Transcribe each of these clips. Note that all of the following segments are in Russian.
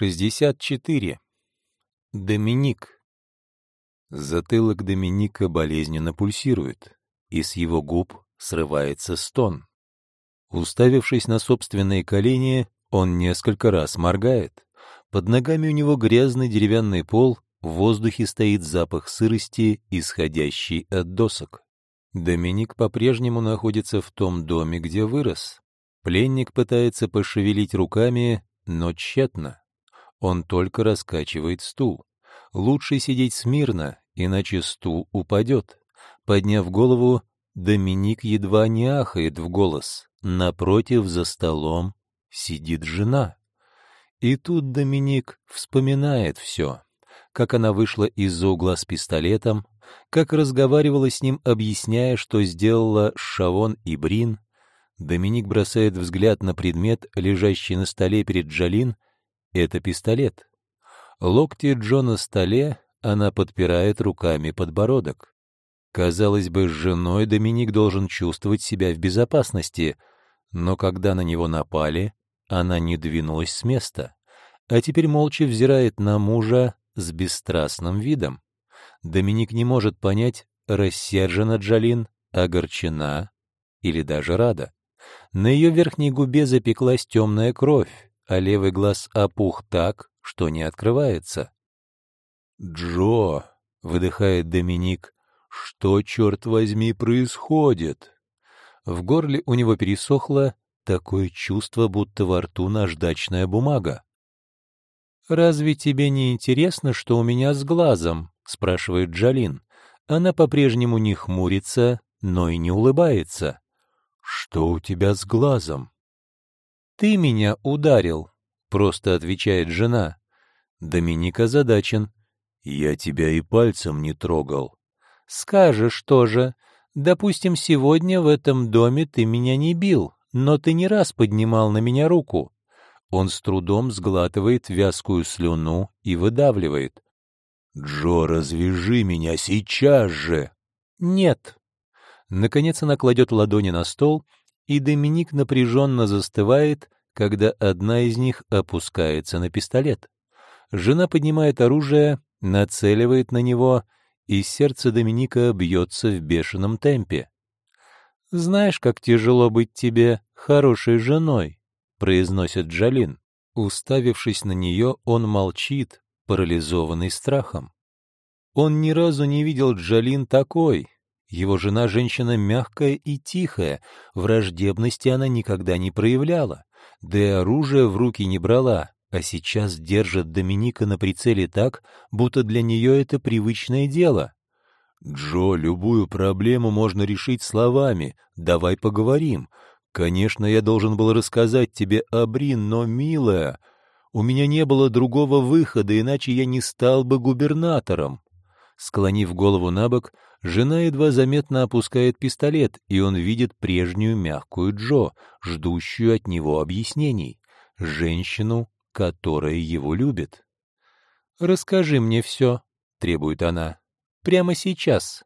64. Доминик. Затылок Доминика болезненно пульсирует, и с его губ срывается стон. Уставившись на собственные колени, он несколько раз моргает. Под ногами у него грязный деревянный пол, в воздухе стоит запах сырости, исходящий от досок. Доминик по-прежнему находится в том доме, где вырос. Пленник пытается пошевелить руками, но тщетно. Он только раскачивает стул. Лучше сидеть смирно, иначе стул упадет. Подняв голову, Доминик едва не ахает в голос. Напротив, за столом, сидит жена. И тут Доминик вспоминает все. Как она вышла из-за угла с пистолетом, как разговаривала с ним, объясняя, что сделала Шавон и Брин. Доминик бросает взгляд на предмет, лежащий на столе перед Джалин, это пистолет. Локти Джо на столе, она подпирает руками подбородок. Казалось бы, с женой Доминик должен чувствовать себя в безопасности, но когда на него напали, она не двинулась с места, а теперь молча взирает на мужа с бесстрастным видом. Доминик не может понять, рассержена Джалин, огорчена или даже рада. На ее верхней губе запеклась темная кровь а левый глаз опух так, что не открывается. «Джо!» — выдыхает Доминик. «Что, черт возьми, происходит?» В горле у него пересохло такое чувство, будто во рту наждачная бумага. «Разве тебе не интересно, что у меня с глазом?» — спрашивает Джалин. Она по-прежнему не хмурится, но и не улыбается. «Что у тебя с глазом?» «Ты меня ударил», — просто отвечает жена. Доминик озадачен. «Я тебя и пальцем не трогал». «Скажешь тоже. Допустим, сегодня в этом доме ты меня не бил, но ты не раз поднимал на меня руку». Он с трудом сглатывает вязкую слюну и выдавливает. «Джо, развяжи меня сейчас же!» «Нет». Наконец она кладет ладони на стол и Доминик напряженно застывает, когда одна из них опускается на пистолет. Жена поднимает оружие, нацеливает на него, и сердце Доминика бьется в бешеном темпе. «Знаешь, как тяжело быть тебе хорошей женой», — произносит Джалин. Уставившись на нее, он молчит, парализованный страхом. Он ни разу не видел Джалин такой, его жена — женщина мягкая и тихая, враждебности она никогда не проявляла, да и оружие в руки не брала, а сейчас держит Доминика на прицеле так, будто для нее это привычное дело. «Джо, любую проблему можно решить словами, давай поговорим. Конечно, я должен был рассказать тебе о Брин, но, милая, у меня не было другого выхода, иначе я не стал бы губернатором». Склонив голову на бок, Жена едва заметно опускает пистолет, и он видит прежнюю мягкую Джо, ждущую от него объяснений, женщину, которая его любит. «Расскажи мне все», — требует она, — «прямо сейчас».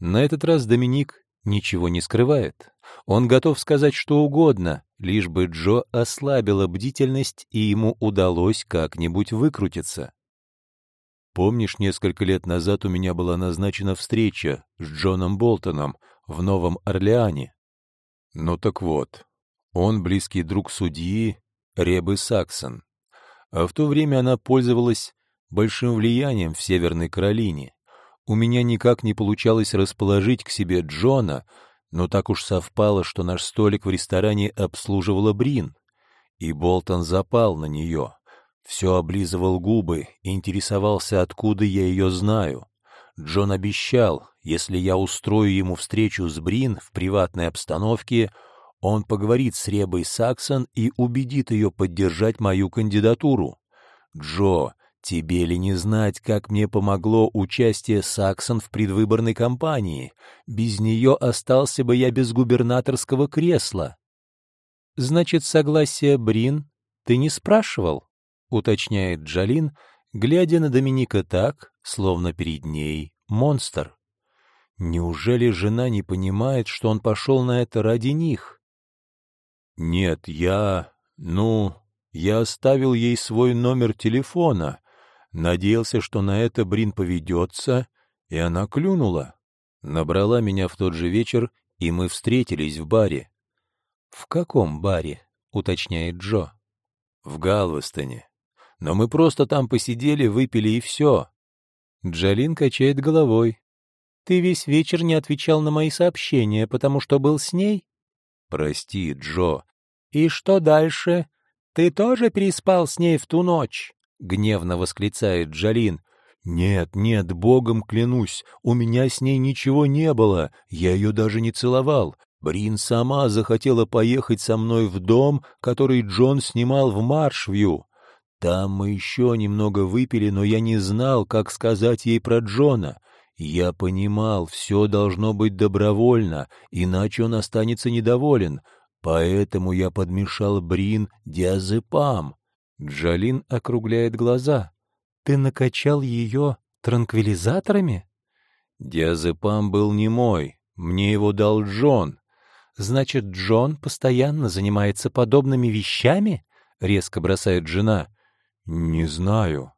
На этот раз Доминик ничего не скрывает. Он готов сказать что угодно, лишь бы Джо ослабила бдительность и ему удалось как-нибудь выкрутиться. Помнишь, несколько лет назад у меня была назначена встреча с Джоном Болтоном в Новом Орлеане? Ну так вот, он близкий друг судьи Ребы Саксон. А в то время она пользовалась большим влиянием в Северной Каролине. У меня никак не получалось расположить к себе Джона, но так уж совпало, что наш столик в ресторане обслуживала Брин, и Болтон запал на нее все облизывал губы и интересовался, откуда я ее знаю. Джон обещал, если я устрою ему встречу с Брин в приватной обстановке, он поговорит с Ребой Саксон и убедит ее поддержать мою кандидатуру. Джо, тебе ли не знать, как мне помогло участие Саксон в предвыборной кампании? Без нее остался бы я без губернаторского кресла. Значит, согласие Брин ты не спрашивал? — уточняет Джалин, глядя на Доминика так, словно перед ней монстр. Неужели жена не понимает, что он пошел на это ради них? «Нет, я... ну...» Я оставил ей свой номер телефона. Надеялся, что на это Брин поведется, и она клюнула. Набрала меня в тот же вечер, и мы встретились в баре. — В каком баре? — уточняет Джо. — В Галвестоне. Но мы просто там посидели, выпили и все. Джалин качает головой. — Ты весь вечер не отвечал на мои сообщения, потому что был с ней? — Прости, Джо. — И что дальше? «Ты тоже переспал с ней в ту ночь?» — гневно восклицает Джалин. «Нет, нет, богом клянусь, у меня с ней ничего не было, я ее даже не целовал. Брин сама захотела поехать со мной в дом, который Джон снимал в Маршвью. Там мы еще немного выпили, но я не знал, как сказать ей про Джона. Я понимал, все должно быть добровольно, иначе он останется недоволен. Поэтому я подмешал брин диазепам. Джалин округляет глаза. Ты накачал ее транквилизаторами? Диазепам был не мой. Мне его дал Джон. Значит, Джон постоянно занимается подобными вещами? Резко бросает жена. Не знаю.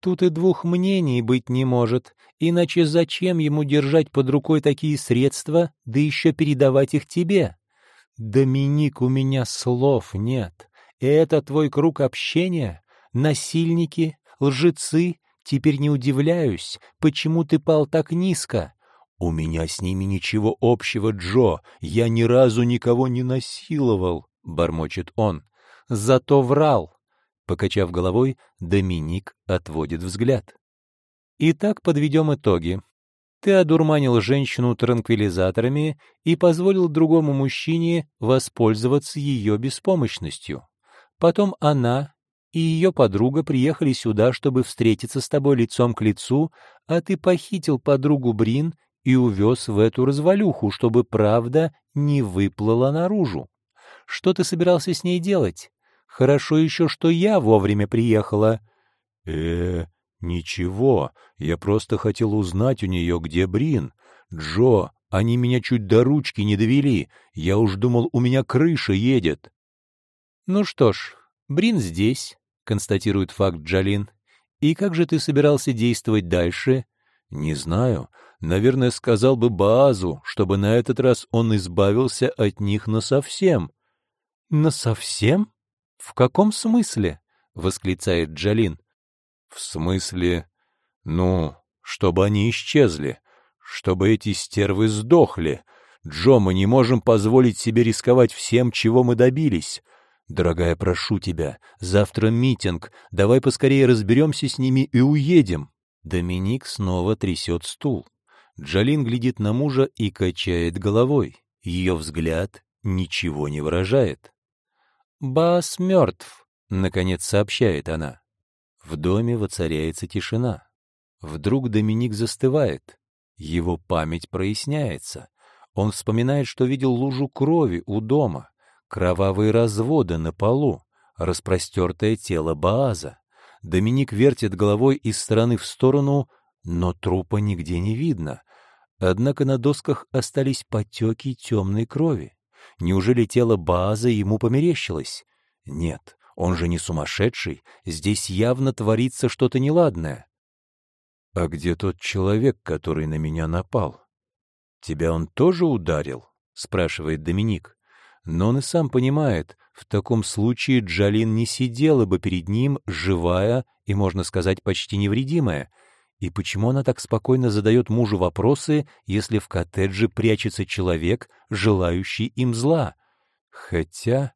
Тут и двух мнений быть не может, иначе зачем ему держать под рукой такие средства, да еще передавать их тебе? «Доминик, у меня слов нет. Это твой круг общения? Насильники? Лжецы? Теперь не удивляюсь, почему ты пал так низко. У меня с ними ничего общего, Джо. Я ни разу никого не насиловал», — бормочет он. «Зато врал». Покачав головой, Доминик отводит взгляд. Итак, подведем итоги. Ты одурманил женщину транквилизаторами и позволил другому мужчине воспользоваться ее беспомощностью. Потом она и ее подруга приехали сюда, чтобы встретиться с тобой лицом к лицу, а ты похитил подругу Брин и увез в эту развалюху, чтобы правда не выплыла наружу. Что ты собирался с ней делать? Хорошо еще, что я вовремя приехала. э «Ничего, я просто хотел узнать у нее, где Брин. Джо, они меня чуть до ручки не довели. Я уж думал, у меня крыша едет». «Ну что ж, Брин здесь», — констатирует факт Джалин. «И как же ты собирался действовать дальше?» «Не знаю. Наверное, сказал бы Баазу, чтобы на этот раз он избавился от них насовсем». «Насовсем? В каком смысле?» — восклицает Джалин. В смысле? Ну, чтобы они исчезли, чтобы эти стервы сдохли. Джо, мы не можем позволить себе рисковать всем, чего мы добились. Дорогая, прошу тебя, завтра митинг, давай поскорее разберемся с ними и уедем. Доминик снова трясет стул. Джалин глядит на мужа и качает головой. Ее взгляд ничего не выражает. «Бас мертв», — наконец сообщает она. В доме воцаряется тишина. Вдруг Доминик застывает. Его память проясняется. Он вспоминает, что видел лужу крови у дома, кровавые разводы на полу, распростертое тело Бааза. Доминик вертит головой из стороны в сторону, но трупа нигде не видно. Однако на досках остались потеки темной крови. Неужели тело Бааза ему померещилось? Нет, он же не сумасшедший, здесь явно творится что-то неладное. — А где тот человек, который на меня напал? — Тебя он тоже ударил? — спрашивает Доминик. Но он и сам понимает, в таком случае Джалин не сидела бы перед ним, живая и, можно сказать, почти невредимая. И почему она так спокойно задает мужу вопросы, если в коттедже прячется человек, желающий им зла? Хотя...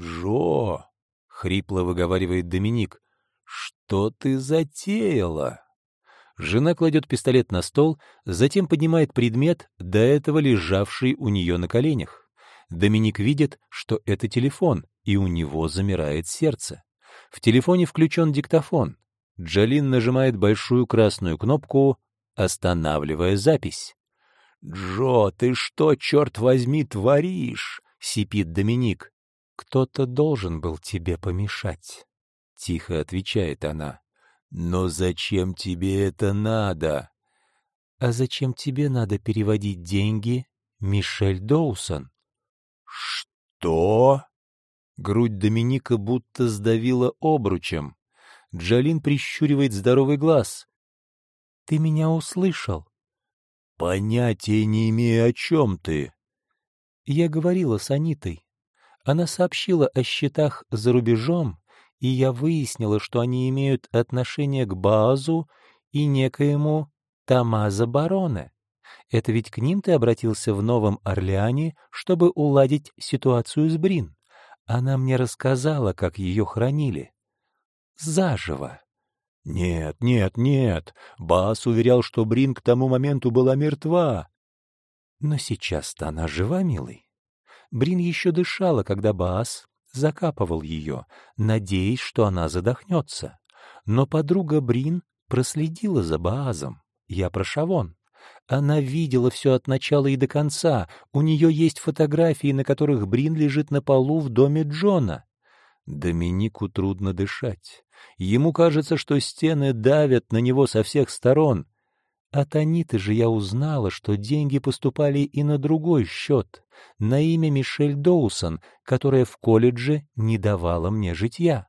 Джо... — хрипло выговаривает Доминик. «Что ты затеяла?» Жена кладет пистолет на стол, затем поднимает предмет, до этого лежавший у нее на коленях. Доминик видит, что это телефон, и у него замирает сердце. В телефоне включен диктофон. Джалин нажимает большую красную кнопку, останавливая запись. «Джо, ты что, черт возьми, творишь?» — сипит Доминик. «Кто-то должен был тебе помешать», — тихо отвечает она. «Но зачем тебе это надо?» «А зачем тебе надо переводить деньги, Мишель Доусон?» «Что?» Грудь Доминика будто сдавила обручем. Джалин прищуривает здоровый глаз. «Ты меня услышал?» «Понятия не имею, о чем ты». Я говорила с Анитой. Она сообщила о счетах за рубежом, и я выяснила, что они имеют отношение к Баазу и некоему Тамаза Бароне. Это ведь к ним ты обратился в Новом Орлеане, чтобы уладить ситуацию с Брин. Она мне рассказала, как ее хранили. Заживо. Нет, нет, нет. Бас уверял, что Брин к тому моменту была мертва. Но сейчас-то она жива, милый. Брин еще дышала, когда Бас закапывал ее, надеясь, что она задохнется. Но подруга Брин проследила за Баазом. Я про Шавон. Она видела все от начала и до конца. У нее есть фотографии, на которых Брин лежит на полу в доме Джона. Доминику трудно дышать. Ему кажется, что стены давят на него со всех сторон. От Аниты же я узнала, что деньги поступали и на другой счет, на имя Мишель Доусон, которая в колледже не давала мне житья.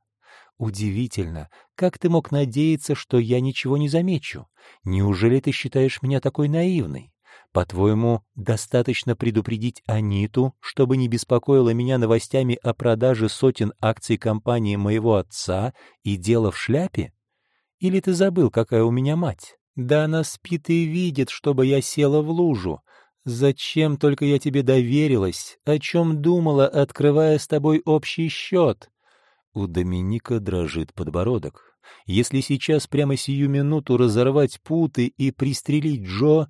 Удивительно, как ты мог надеяться, что я ничего не замечу? Неужели ты считаешь меня такой наивной? По-твоему, достаточно предупредить Аниту, чтобы не беспокоила меня новостями о продаже сотен акций компании моего отца и дело в шляпе? Или ты забыл, какая у меня мать? Да она спит и видит, чтобы я села в лужу. Зачем только я тебе доверилась? О чем думала, открывая с тобой общий счет? У Доминика дрожит подбородок. Если сейчас прямо сию минуту разорвать путы и пристрелить Джо,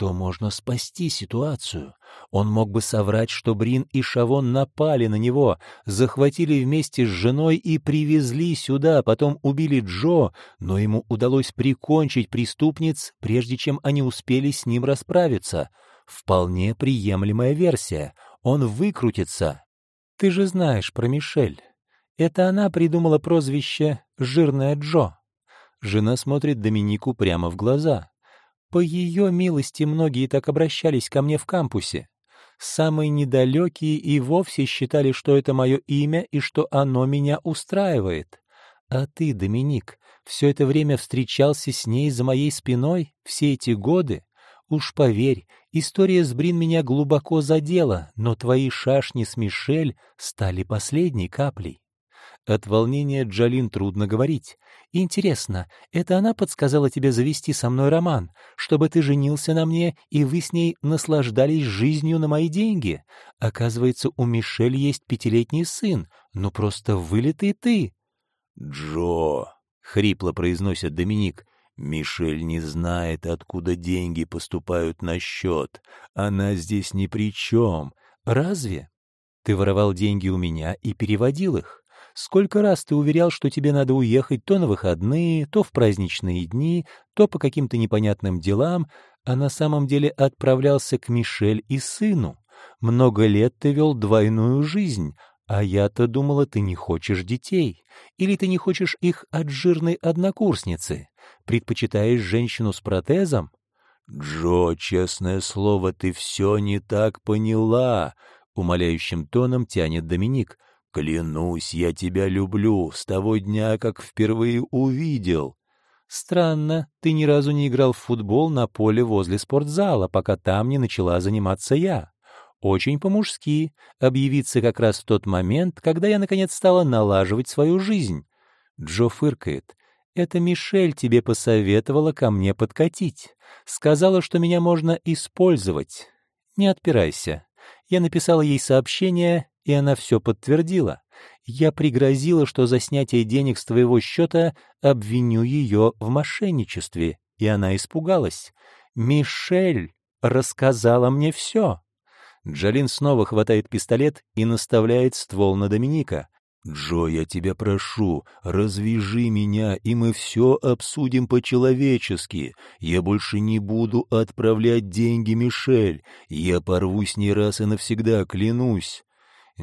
то можно спасти ситуацию. Он мог бы соврать, что Брин и Шавон напали на него, захватили вместе с женой и привезли сюда, потом убили Джо, но ему удалось прикончить преступниц, прежде чем они успели с ним расправиться. Вполне приемлемая версия. Он выкрутится. Ты же знаешь про Мишель. Это она придумала прозвище «Жирная Джо». Жена смотрит Доминику прямо в глаза. По ее милости многие так обращались ко мне в кампусе. Самые недалекие и вовсе считали, что это мое имя и что оно меня устраивает. А ты, Доминик, все это время встречался с ней за моей спиной все эти годы? Уж поверь, история с Брин меня глубоко задела, но твои шашни с Мишель стали последней каплей. От волнения Джалин трудно говорить. «Интересно, это она подсказала тебе завести со мной роман, чтобы ты женился на мне, и вы с ней наслаждались жизнью на мои деньги? Оказывается, у Мишель есть пятилетний сын, ну просто вылитый ты». «Джо», — хрипло произносит Доминик, — «Мишель не знает, откуда деньги поступают на счет. Она здесь ни при чем. Разве? Ты воровал деньги у меня и переводил их. Сколько раз ты уверял, что тебе надо уехать то на выходные, то в праздничные дни, то по каким-то непонятным делам, а на самом деле отправлялся к Мишель и сыну. Много лет ты вел двойную жизнь, а я-то думала, ты не хочешь детей. Или ты не хочешь их от жирной однокурсницы. Предпочитаешь женщину с протезом? Джо, честное слово, ты все не так поняла, — умоляющим тоном тянет Доминик. «Клянусь, я тебя люблю с того дня, как впервые увидел». «Странно, ты ни разу не играл в футбол на поле возле спортзала, пока там не начала заниматься я. Очень по-мужски объявиться как раз в тот момент, когда я, наконец, стала налаживать свою жизнь». Джо фыркает. «Это Мишель тебе посоветовала ко мне подкатить. Сказала, что меня можно использовать. Не отпирайся. Я написала ей сообщение, и она все подтвердила. Я пригрозила, что за снятие денег с твоего счета обвиню ее в мошенничестве, и она испугалась. «Мишель рассказала мне все». Джалин снова хватает пистолет и наставляет ствол на Доминика. «Джо, я тебя прошу, развяжи меня, и мы все обсудим по-человечески. Я больше не буду отправлять деньги Мишель. Я порвусь не раз и навсегда, клянусь».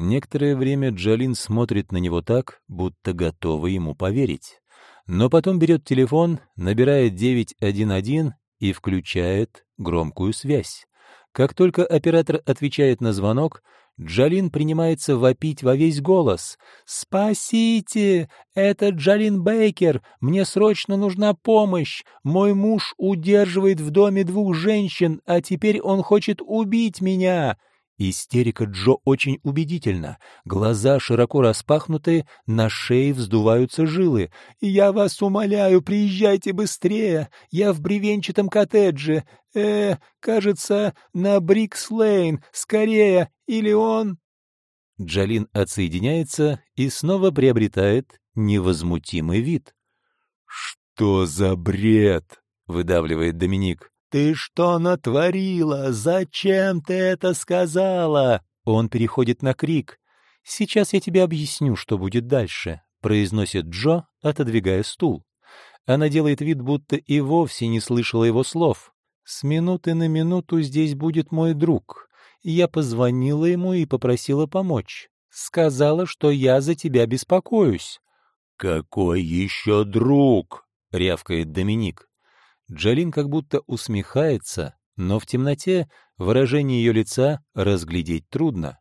Некоторое время Джалин смотрит на него так, будто готова ему поверить. Но потом берет телефон, набирает 911 и включает громкую связь. Как только оператор отвечает на звонок, Джалин принимается вопить во весь голос. «Спасите! Это Джалин Бейкер! Мне срочно нужна помощь! Мой муж удерживает в доме двух женщин, а теперь он хочет убить меня!» Истерика Джо очень убедительна. Глаза широко распахнуты, на шее вздуваются жилы. «Я вас умоляю, приезжайте быстрее! Я в бревенчатом коттедже. Э, кажется, на Брикс-Лейн. Скорее! Или он...» Джалин отсоединяется и снова приобретает невозмутимый вид. «Что за бред?» — выдавливает Доминик. «Ты что натворила? Зачем ты это сказала?» Он переходит на крик. «Сейчас я тебе объясню, что будет дальше», — произносит Джо, отодвигая стул. Она делает вид, будто и вовсе не слышала его слов. «С минуты на минуту здесь будет мой друг. Я позвонила ему и попросила помочь. Сказала, что я за тебя беспокоюсь». «Какой еще друг?» — рявкает Доминик. Джалин как будто усмехается, но в темноте выражение ее лица разглядеть трудно.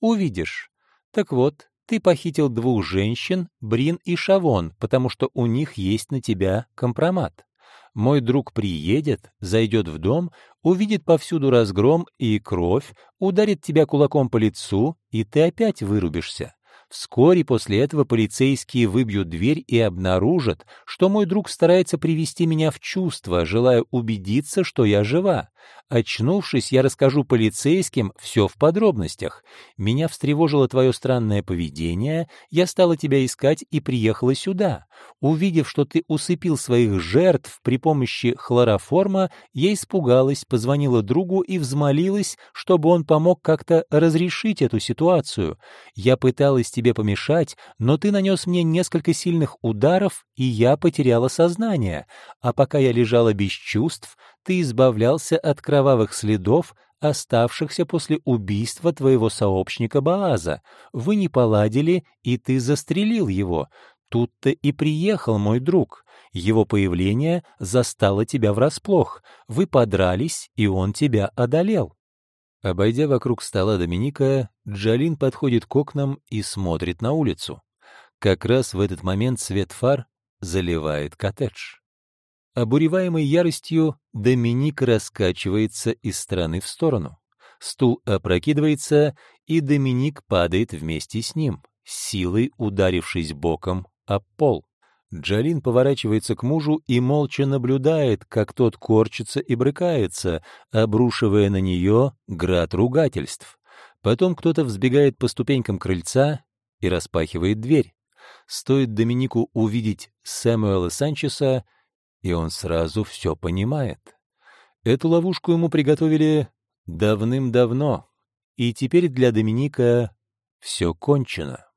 «Увидишь. Так вот, ты похитил двух женщин, Брин и Шавон, потому что у них есть на тебя компромат. Мой друг приедет, зайдет в дом, увидит повсюду разгром и кровь, ударит тебя кулаком по лицу, и ты опять вырубишься. Вскоре после этого полицейские выбьют дверь и обнаружат, что мой друг старается привести меня в чувство, желая убедиться, что я жива. Очнувшись, я расскажу полицейским все в подробностях. Меня встревожило твое странное поведение, я стала тебя искать и приехала сюда. Увидев, что ты усыпил своих жертв при помощи хлороформа, я испугалась, позвонила другу и взмолилась, чтобы он помог как-то разрешить эту ситуацию. Я пыталась тебе помешать, но ты нанес мне несколько сильных ударов, и я потеряла сознание. А пока я лежала без чувств, ты избавлялся от кровавых следов, оставшихся после убийства твоего сообщника Бааза. Вы не поладили, и ты застрелил его. Тут-то и приехал мой друг. Его появление застало тебя врасплох. Вы подрались, и он тебя одолел. Обойдя вокруг стола Доминика, Джалин подходит к окнам и смотрит на улицу. Как раз в этот момент свет фар заливает коттедж. Обуреваемый яростью, Доминик раскачивается из стороны в сторону. Стул опрокидывается, и Доминик падает вместе с ним, силой ударившись боком об пол. Джалин поворачивается к мужу и молча наблюдает, как тот корчится и брыкается, обрушивая на нее град ругательств. Потом кто-то взбегает по ступенькам крыльца и распахивает дверь. Стоит Доминику увидеть Сэмуэла Санчеса, и он сразу все понимает. Эту ловушку ему приготовили давным-давно, и теперь для Доминика все кончено.